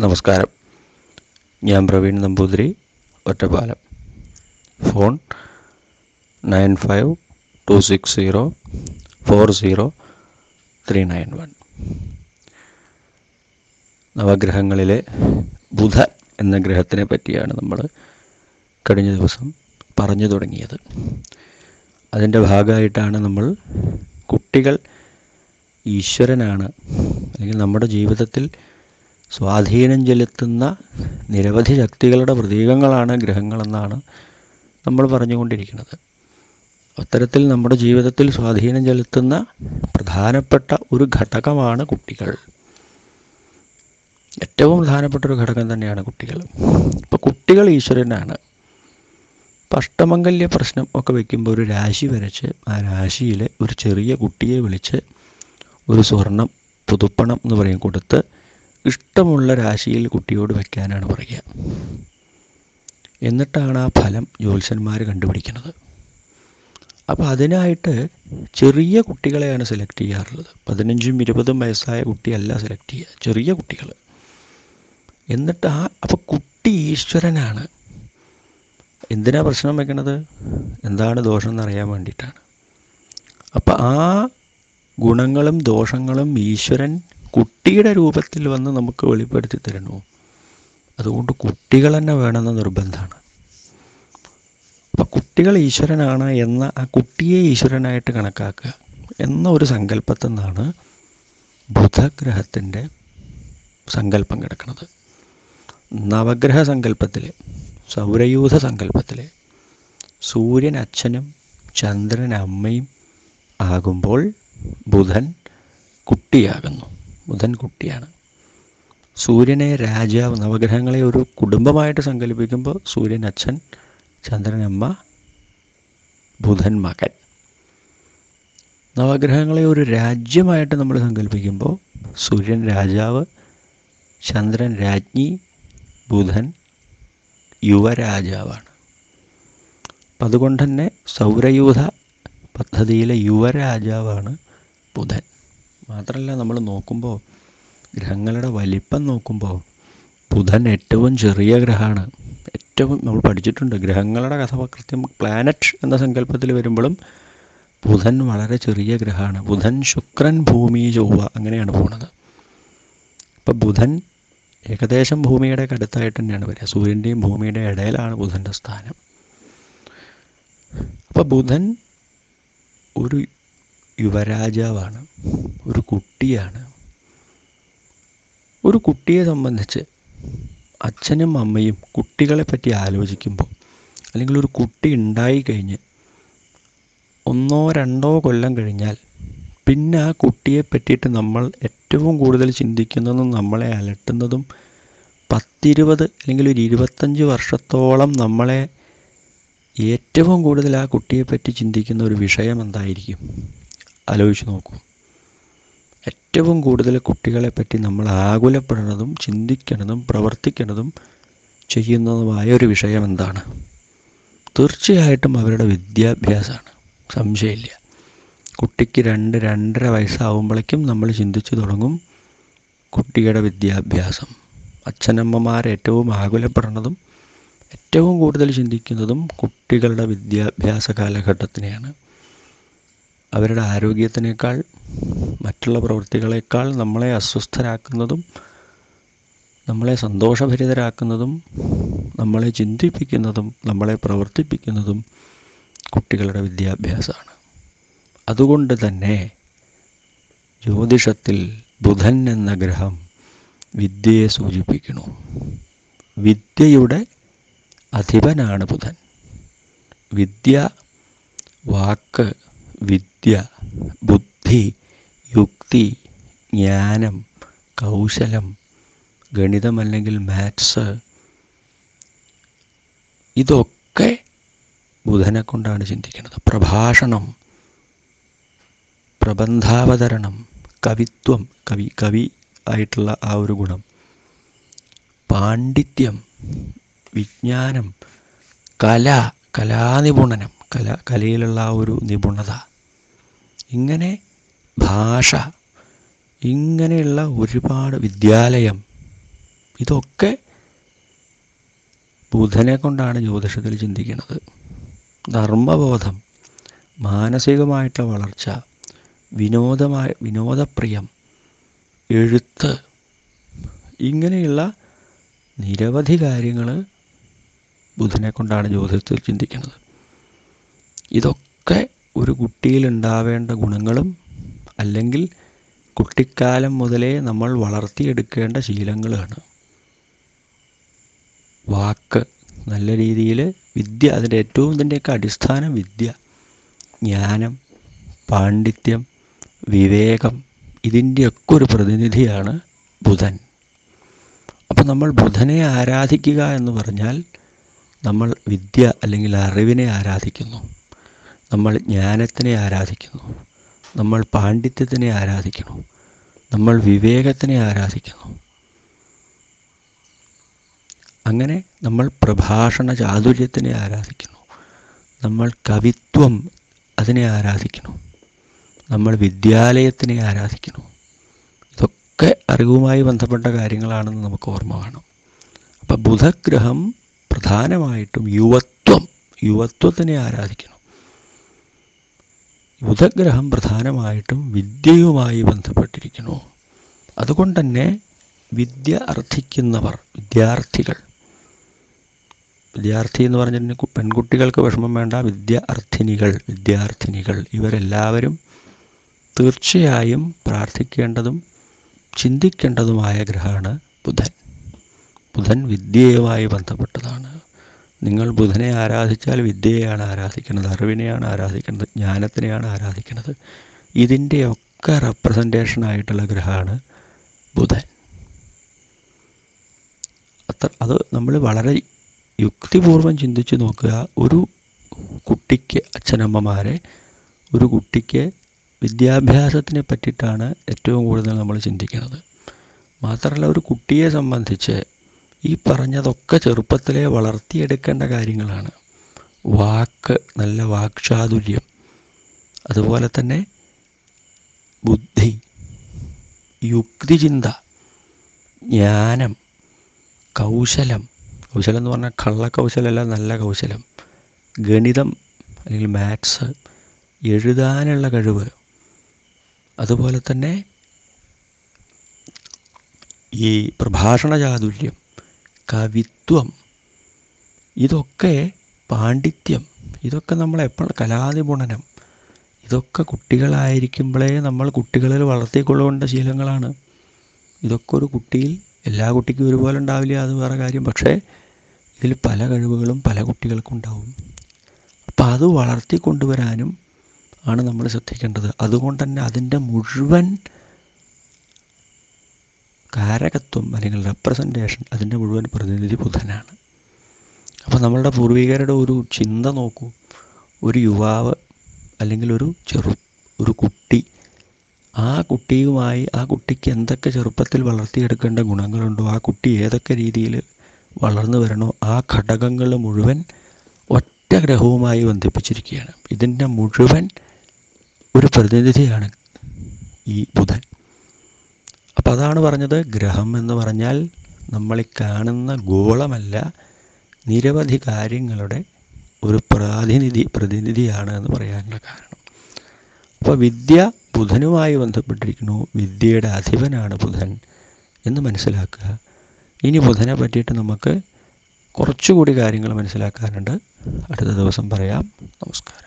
നമസ്കാരം. ഞാൻ Praveen Namboothiri Ottapalam. Phone nine five two six zero four zero three nine one. നവഗ്രഹങ്ങളിലെ ബുധ എന്ന ഗ്രഹത്തിനെ പറ്റിയാണ് നമ്മൾ കഴിഞ്ഞ ദിവസം പറഞ്ഞു തുടങ്ങിയത്. അതിന്റെ ഭാഗമായിട്ടാണ് നമ്മൾ കുട്ടികൾ ഈശ്വരനാണ്. അല്ലെങ്കിൽ നമ്മുടെ ജീവിതത്തിൽ സ്വാധീനം ചെലുത്തുന്ന നിരവധി ശക്തികളുടെ പ്രതീകങ്ങളാണ് ഗ്രഹങ്ങളെന്നാണ് നമ്മൾ പറഞ്ഞുകൊണ്ടിരിക്കുന്നത്. അത്തരത്തിൽ നമ്മുടെ ജീവിതത്തിൽ സ്വാധീനം ചെലുത്തുന്ന പ്രധാനപ്പെട്ട ഒരു ഘടകമാണ് കുട്ടികൾ. ഏറ്റവും പ്രധാനപ്പെട്ട ഒരു ഘടകം തന്നെയാണ് കുട്ടികൾ. ഇപ്പോൾ കുട്ടികൾ ഈശ്വരനാണ്. ഇപ്പം അഷ്ടമംഗല്യ പ്രശ്നം ഒക്കെ വയ്ക്കുമ്പോൾ ഒരു രാശി വരച്ച് ആ രാശിയിലെ ഒരു ചെറിയ കുട്ടിയെ വിളിച്ച് ഒരു സ്വർണം പുതുപ്പണം എന്ന് പറയും കൊടുത്ത് ഇഷ്ടമുള്ള രാശിയിൽ കുട്ടിയോട് വയ്ക്കാനാണ് പറയുക. എന്നിട്ടാണ് ആ ഫലം ജ്യോത്സ്യന്മാർ കണ്ടുപിടിക്കുന്നത്. അപ്പോൾ അതിനായിട്ട് ചെറിയ കുട്ടികളെയാണ് സെലക്ട് ചെയ്യാറുള്ളത്. പതിനഞ്ചും ഇരുപതും വയസ്സായ കുട്ടിയല്ല സെലക്ട് ചെയ്യുക. ചെറിയ കുട്ടികൾ എന്നിട്ട് ആ അപ്പോൾ കുട്ടി ഈശ്വരനാണ്. എന്തിനാ പ്രശ്നം വെക്കണത്? എന്താണ് ദോഷം എന്നറിയാൻ വേണ്ടിയിട്ടാണ്. അപ്പോൾ ആ ഗുണങ്ങളും ദോഷങ്ങളും ഈശ്വരൻ കുട്ടിയുടെ രൂപത്തിൽ വന്ന് നമുക്ക് വെളിപ്പെടുത്തി തരണു? അതുകൊണ്ട് കുട്ടികൾ തന്നെ വേണമെന്ന നിർബന്ധമാണ്. അപ്പം കുട്ടികൾ ഈശ്വരനാണ് എന്ന ആ കുട്ടിയെ ഈശ്വരനായിട്ട് കണക്കാക്കുക എന്ന ഒരു സങ്കല്പത്തിൽ നിന്നാണ് ബുധഗ്രഹത്തിന്റെ സങ്കല്പം കിടക്കുന്നത്. നവഗ്രഹ സങ്കല്പത്തിലെ സൗരയൂഥ സങ്കല്പത്തിലെ സൂര്യൻ അച്ഛനും ചന്ദ്രൻ അമ്മയും ആകുമ്പോൾ ബുധൻ കുട്ടിയാകുന്നു. ബുധൻ കുട്ടിയാണ് സൂര്യനെ രാജാവ് നവഗ്രഹങ്ങളെ ഒരു കുടുംബമായിട്ട് സങ്കല്പിക്കുമ്പോൾ സൂര്യൻ അച്ഛൻ ചന്ദ്രനമ്മ ബുധൻ മകൻ. നവഗ്രഹങ്ങളെ ഒരു രാജ്യമായിട്ട് നമ്മൾ സങ്കല്പിക്കുമ്പോൾ സൂര്യൻ രാജാവ് ചന്ദ്രൻ രാജ്ഞി ബുധൻ യുവരാജാവാണ്. അപ്പം അതുകൊണ്ട് തന്നെ സൗരയൂഥ പദ്ധതിയിലെ യുവരാജാവാണ് ബുധൻ. മാത്രമല്ല നമ്മൾ നോക്കുമ്പോൾ ഗ്രഹങ്ങളുടെ വലിപ്പം നോക്കുമ്പോൾ ബുധൻ ഏറ്റവും ചെറിയ ഗ്രഹമാണ്. ഏറ്റവും നമ്മൾ പഠിച്ചിട്ടുണ്ട് ഗ്രഹങ്ങളുടെ കഥ കൃത്യം പ്ലാനറ്റ് എന്ന സങ്കല്പത്തിൽ വരുമ്പോഴും ബുധൻ വളരെ ചെറിയ ഗ്രഹമാണ്. ബുധൻ ശുക്രൻ ഭൂമി ചൊവ്വ അങ്ങനെയാണ് പോണത്. അപ്പം ബുധൻ ഏകദേശം ഭൂമിയുടെ അടുത്തായിട്ട് തന്നെയാണ് വരിക. സൂര്യന്റെയും ഭൂമിയുടെ ഇടയിലാണ് ബുധന്റെ സ്ഥാനം. അപ്പം ബുധൻ ഒരു യുവരാജാവാണ്. ഒരു കുട്ടിയാണ്. ഒരു കുട്ടിയെ സംബന്ധിച്ച് അച്ഛനും അമ്മയും കുട്ടികളെ പറ്റി ആലോചിക്കുമ്പോൾ അല്ലെങ്കിൽ ഒരു കുട്ടി ഉണ്ടായി കഴിഞ്ഞ് ഒന്നോ രണ്ടോ കൊല്ലം കഴിഞ്ഞാൽ പിന്നെ ആ കുട്ടിയെ പറ്റിയിട്ട് നമ്മൾ ഏറ്റവും കൂടുതൽ ചിന്തിക്കുന്നതും നമ്മളെ അലട്ടുന്നതും പത്തിരുപത് അല്ലെങ്കിൽ ഒരു ഇരുപത്തഞ്ച് വർഷത്തോളം നമ്മളെ ഏറ്റവും കൂടുതൽ ആ കുട്ടിയെപ്പറ്റി ചിന്തിക്കുന്ന ഒരു വിഷയം എന്തായിരിക്കും? ആലോചിച്ച് നോക്കൂ. ഏറ്റവും കൂടുതൽ കുട്ടികളെ പറ്റി നമ്മൾ ആകുലപ്പെടുന്നതും ചിന്തിക്കുന്നതും പ്രവർത്തിക്കുന്നതും ചെയ്യുന്നതുമായ ഒരു വിഷയം എന്താണ്? തീർച്ചയായിട്ടും അവരുടെ വിദ്യാഭ്യാസമാണ്. സംശയമില്ല. കുട്ടിക്ക് രണ്ട് രണ്ടര വയസ്സാവുമ്പോഴേക്കും നമ്മൾ ചിന്തിച്ചു തുടങ്ങും കുട്ടിയുടെ വിദ്യാഭ്യാസം. അച്ഛനമ്മമാർ ഏറ്റവും ആകുലപ്പെടുന്നതും ഏറ്റവും കൂടുതൽ ചിന്തിക്കുന്നതും കുട്ടികളുടെ വിദ്യാഭ്യാസ കാലഘട്ടത്തിനെയാണ്. അവരുടെ ആരോഗ്യത്തിനേക്കാൾ മറ്റുള്ള പ്രവൃത്തികളേക്കാൾ നമ്മളെ അസ്വസ്ഥരാക്കുന്നതും നമ്മളെ സന്തോഷഭരിതരാക്കുന്നതും നമ്മളെ ചിന്തിപ്പിക്കുന്നതും നമ്മളെ പ്രവർത്തിപ്പിക്കുന്നതും കുട്ടികളുടെ വിദ്യാഭ്യാസമാണ്. അതുകൊണ്ട് തന്നെ ജ്യോതിഷത്തിൽ ബുധൻ എന്ന ഗ്രഹം വിദ്യയെ സൂചിപ്പിക്കുന്നു. വിദ്യയുടെ അധിപനാണ് ബുധൻ. വിദ്യ വാക്ക് വിദ്യ ബുദ്ധി യുക്തി ജ്ഞാനം കൗശലം ഗണിതം അല്ലെങ്കിൽ മാത്സ് ഇതൊക്കെ ബുധനെ കൊണ്ടാണ് ചിന്തിക്കുന്നത്. പ്രഭാഷണം പ്രബന്ധാവതരണം കവിത്വം കവി കവി ആയിട്ടുള്ള ആ ഒരു ഗുണം. പാണ്ഡിത്യം വിജ്ഞാനം കല കലാനിപുണനം കല കലയിലുള്ള ആ ഒരു നിപുണത. ഇങ്ങനെ ഭാഷ ഇങ്ങനെയുള്ള ഒരുപാട് വിദ്യാലയം ഇതൊക്കെ ബുധനെ കൊണ്ടാണ് ജ്യോതിഷത്തിൽ ചിന്തിക്കുന്നത്. ധർമ്മബോധം മാനസികമായിട്ടുള്ള വളർച്ച വിനോദമായ വിനോദപ്രിയം എഴുത്ത് ഇങ്ങനെയുള്ള നിരവധി കാര്യങ്ങൾ ബുധനെ കൊണ്ടാണ് ജ്യോതിഷത്തിൽ ചിന്തിക്കുന്നത്. ഇതൊക്കെ ഒരു കുട്ടിയിൽ ഉണ്ടാവേണ്ട ഗുണങ്ങളും അല്ലെങ്കിൽ കുട്ടിക്കാലം മുതലേ നമ്മൾ വളർത്തിയെടുക്കേണ്ട ശീലങ്ങളാണ്. വാക്ക് നല്ല രീതിയിൽ വിദ്യ അതിന്റെ ഏറ്റവും ഇതിന്റെയൊക്കെ അടിസ്ഥാനം വിദ്യ. ജ്ഞാനം പാണ്ഡിത്യം വിവേകം ഇതിന്റെയൊക്കെ ഒരു പ്രതിനിധിയാണ് ബുധൻ. അപ്പോൾ നമ്മൾ ബുധനെ ആരാധിക്കുക എന്ന് പറഞ്ഞാൽ നമ്മൾ വിദ്യ അല്ലെങ്കിൽ അറിവിനെ ആരാധിക്കുന്നു. നമ്മൾ ജ്ഞാനത്തിനെ ആരാധിക്കുന്നു. നമ്മൾ പാണ്ഡിത്യത്തിനെ ആരാധിക്കുന്നു. നമ്മൾ വിവേകത്തിനെ ആരാധിക്കുന്നു. അങ്ങനെ നമ്മൾ പ്രഭാഷണ ചാതുര്യത്തിനെ ആരാധിക്കുന്നു. നമ്മൾ കവിത്വം അതിനെ ആരാധിക്കുന്നു. നമ്മൾ വിദ്യാലയത്തിനെ ആരാധിക്കുന്നു. ഇതൊക്കെ അറിവുമായി ബന്ധപ്പെട്ട കാര്യങ്ങളാണെന്ന് നമുക്ക് ഓർമ്മ വേണം. അപ്പം ബുധഗ്രഹം പ്രധാനമായിട്ടും യുവത്വം യുവത്വത്തിനെ ആരാധിക്കുന്നു. ബുധഗ്രഹം പ്രധാനമായിട്ടും വിദ്യയുമായി ബന്ധപ്പെട്ടിരിക്കുന്നു. അതുകൊണ്ട് തന്നെ വിദ്യ അർത്ഥിക്കുന്നവർ വിദ്യാർത്ഥികൾ. വിദ്യാർത്ഥി എന്ന് പറഞ്ഞിട്ടുണ്ടെങ്കിൽ പെൺകുട്ടികൾക്ക് വിഷമം വേണ്ട വിദ്യ അർത്ഥിനികൾ വിദ്യാർത്ഥിനികൾ. ഇവരെല്ലാവരും തീർച്ചയായും പ്രാർത്ഥിക്കേണ്ടതും ചിന്തിക്കേണ്ടതുമായ ഗ്രഹമാണ് ബുധൻ. ബുധൻ വിദ്യയുമായി ബന്ധപ്പെട്ടതാണ്. നിങ്ങൾ ബുധനെ ആരാധിച്ചാൽ വിദ്യയെയാണ് ആരാധിക്കുന്നത് അറിവിനെയാണ് ആരാധിക്കുന്നത് ജ്ഞാനത്തിനെയാണ് ആരാധിക്കുന്നത്. ഇതിന്റെയൊക്കെ റെപ്രസെന്റേഷൻ ആയിട്ടുള്ള ഗ്രഹമാണ് ബുധൻ. അത്ര അത് നമ്മൾ വളരെ യുക്തിപൂർവം ചിന്തിച്ച് നോക്കുക. ഒരു കുട്ടിക്ക് അച്ഛനമ്മമാരെ ഒരു കുട്ടിക്ക് വിദ്യാഭ്യാസത്തിനെ പറ്റിയിട്ടാണ് ഏറ്റവും കൂടുതൽ നമ്മൾ ചിന്തിക്കുന്നത്. മാത്രമല്ല ഒരു കുട്ടിയെ സംബന്ധിച്ച് ഈ പറഞ്ഞതൊക്കെ ചെറുപ്പത്തിലെ വളർത്തിയെടുക്കേണ്ട കാര്യങ്ങളാണ്. വാക്ക് നല്ല വാക്ചാതുര്യം അതുപോലെ തന്നെ ബുദ്ധി യുക്തിചിന്ത ജ്ഞാനം കൗശലം. കൗശലം എന്ന് പറഞ്ഞാൽ കള്ളക്കൗശലമല്ല നല്ല കൗശലം. ഗണിതം അല്ലെങ്കിൽ മാത്സ് എഴുതാനുള്ള കഴിവ്. അതുപോലെ തന്നെ ഈ പ്രഭാഷണ ചാതുര്യം കവിത്വം. ഇതൊക്കെ പാണ്ഡിത്യം. ഇതൊക്കെ നമ്മൾ എപ്പോഴും കലാതിപുണനം ഇതൊക്കെ കുട്ടികളായിരിക്കുമ്പോഴേ നമ്മൾ കുട്ടികളിൽ വളർത്തിക്കൊള്ളേണ്ട ശീലങ്ങളാണ്. ഇതൊക്കെ ഒരു കുട്ടിയിൽ എല്ലാ കുട്ടിക്കും ഒരുപോലെ ഉണ്ടാവില്ല അത് വേറെ കാര്യം. പക്ഷേ ഇതിൽ പല കഴിവുകളും പല കുട്ടികൾക്കും ഉണ്ടാവും. അപ്പം അത് വളർത്തിക്കൊണ്ടുവരാനും ആണ് നമ്മൾ ശ്രദ്ധിക്കേണ്ടത്. അതുകൊണ്ട് തന്നെ അതിന്റെ മുഴുവൻ കാരകത്വം അല്ലെങ്കിൽ റെപ്രസെന്റേഷൻ അതിന്റെ മുഴുവൻ പ്രതിനിധി ബുധനാണ്. അപ്പോൾ നമ്മളുടെ പൂർവികരുടെ ഒരു ചിന്ത നോക്കൂ. ഒരു യുവാവ് അല്ലെങ്കിൽ ഒരു ചെറു ഒരു കുട്ടി. ആ കുട്ടിയുമായി ആ കുട്ടിക്ക് എന്തൊക്കെ ചെറുപ്പത്തിൽ വളർത്തിയെടുക്കേണ്ട ഗുണങ്ങളുണ്ടോ? ആ കുട്ടി ഏതൊക്കെ രീതിയിൽ വളർന്നു വരണോ? ആ ഘടകങ്ങൾ മുഴുവൻ ഒറ്റ ഗ്രഹവുമായി ബന്ധിപ്പിച്ചിരിക്കുകയാണ്. ഇതിന്റെ മുഴുവൻ ഒരു പ്രതിനിധിയാണ് ഈ ബുധൻ. അപ്പം അതാണ് പറഞ്ഞത് ഗ്രഹം എന്ന് പറഞ്ഞാൽ നമ്മൾ കാണുന്ന ഗോളമല്ല നിരവധി കാര്യങ്ങളുടെ ഒരു പ്രാതിനിധി പ്രതിനിധിയാണ് എന്ന് പറയാനുള്ള കാരണം. അപ്പോൾ വിദ്യ ബുധനുമായി ബന്ധപ്പെട്ടിരിക്കുന്നു വിദ്യയുടെ അധിപനാണ് ബുധൻ എന്ന് മനസ്സിലാക്കുക. ഇനി ബുധനെ പറ്റിയിട്ട് നമുക്ക് കുറച്ചുകൂടി കാര്യങ്ങൾ മനസ്സിലാക്കാനുണ്ട്. അടുത്ത ദിവസം പറയാം. നമസ്കാരം.